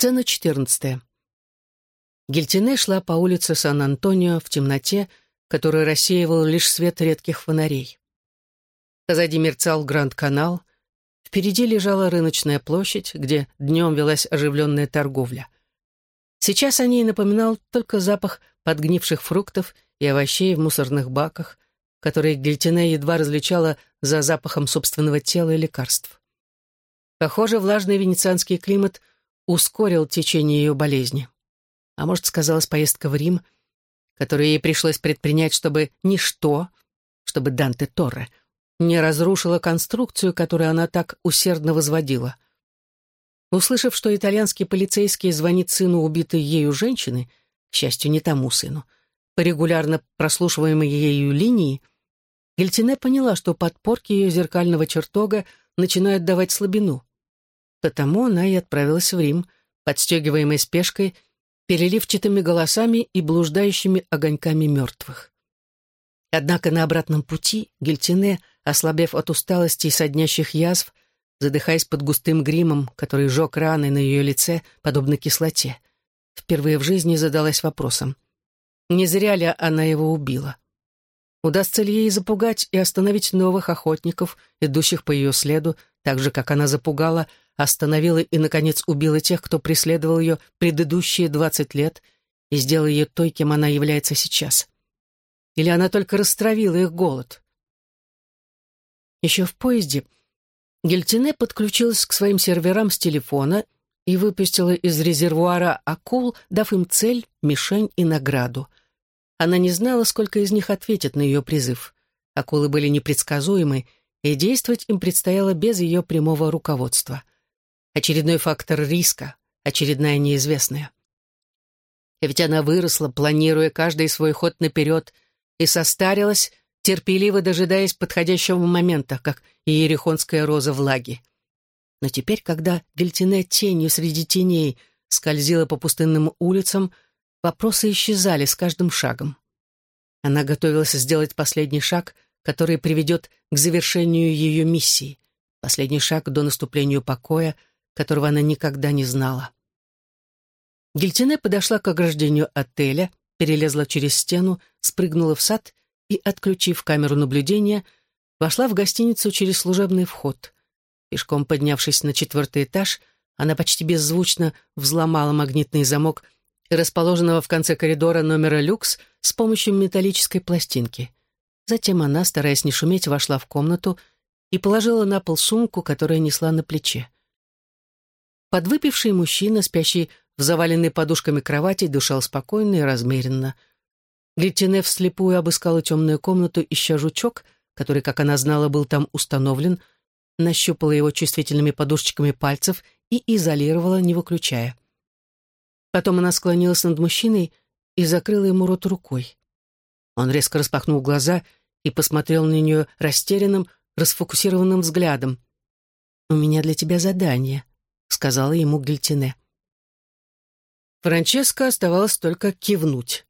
Сцена четырнадцатая. Гильтине шла по улице Сан-Антонио в темноте, которую рассеивал лишь свет редких фонарей. Позади мерцал Гранд-канал, впереди лежала рыночная площадь, где днем велась оживленная торговля. Сейчас о ней напоминал только запах подгнивших фруктов и овощей в мусорных баках, которые Гильтине едва различала за запахом собственного тела и лекарств. Похоже, влажный венецианский климат ускорил течение ее болезни. А может, сказалась поездка в Рим, которую ей пришлось предпринять, чтобы ничто, чтобы Данте Торре, не разрушило конструкцию, которую она так усердно возводила. Услышав, что итальянский полицейский звонит сыну убитой ею женщины, к счастью, не тому сыну, по регулярно прослушиваемой ею линии, Гельтине поняла, что подпорки ее зеркального чертога начинают давать слабину. Потому она и отправилась в Рим, подстегиваемой спешкой, переливчатыми голосами и блуждающими огоньками мертвых. Однако на обратном пути Гельтине, ослабев от усталости и соднящих язв, задыхаясь под густым гримом, который жег раны на ее лице, подобно кислоте, впервые в жизни задалась вопросом, не зря ли она его убила? Удастся ли ей запугать и остановить новых охотников, идущих по ее следу, так же, как она запугала остановила и, наконец, убила тех, кто преследовал ее предыдущие двадцать лет и сделала ее той, кем она является сейчас. Или она только растравила их голод? Еще в поезде Гельтине подключилась к своим серверам с телефона и выпустила из резервуара акул, дав им цель, мишень и награду. Она не знала, сколько из них ответит на ее призыв. Акулы были непредсказуемы, и действовать им предстояло без ее прямого руководства очередной фактор риска, очередная неизвестная. И ведь она выросла, планируя каждый свой ход наперед, и состарилась, терпеливо дожидаясь подходящего момента, как иерихонская роза влаги. Но теперь, когда Гельтине тенью среди теней скользила по пустынным улицам, вопросы исчезали с каждым шагом. Она готовилась сделать последний шаг, который приведет к завершению ее миссии, последний шаг до наступления покоя — которого она никогда не знала. Гильтине подошла к ограждению отеля, перелезла через стену, спрыгнула в сад и, отключив камеру наблюдения, вошла в гостиницу через служебный вход. Пешком поднявшись на четвертый этаж, она почти беззвучно взломала магнитный замок расположенного в конце коридора номера люкс с помощью металлической пластинки. Затем она, стараясь не шуметь, вошла в комнату и положила на пол сумку, которая несла на плече. Подвыпивший мужчина, спящий в заваленной подушками кровати, дышал спокойно и размеренно. Глитине вслепую обыскала темную комнату, ища жучок, который, как она знала, был там установлен, нащупала его чувствительными подушечками пальцев и изолировала, не выключая. Потом она склонилась над мужчиной и закрыла ему рот рукой. Он резко распахнул глаза и посмотрел на нее растерянным, расфокусированным взглядом. «У меня для тебя задание», сказала ему Гильтине. Франческо оставалось только кивнуть.